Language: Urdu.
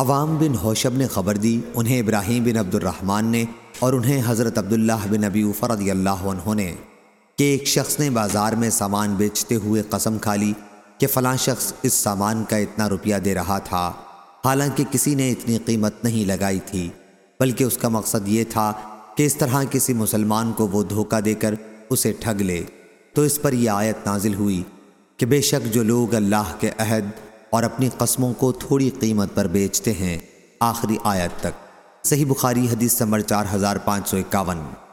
عوام بن حوشب نے خبر دی، انہیں ابراہیم بن عبد الرحمن نے اور انہیں حضرت عبداللہ بن نبی رضی اللہ عنہ نے کہ ایک شخص نے بازار میں سامان بیچتے ہوئے قسم کھا لی کہ فلاں شخص اس سامان کا اتنا روپیہ دے رہا تھا۔ حالانکہ کسی نے اتنی قیمت نہیں لگائی تھی، بلکہ اس کا مقصد یہ تھا کہ اس طرح کسی مسلمان کو وہ دھوکہ دے کر اسے ٹھگ لے۔ تو اس پر یہ آیت نازل ہوئی کہ بے شک جو لوگ اللہ کے عہد اور اپنی قسموں کو تھوڑی قیمت پر بیچتے ہیں۔ آخری آیت تک۔ صحیح بخاری حدیث نمبر چار ہزار پانچ سو اکاون۔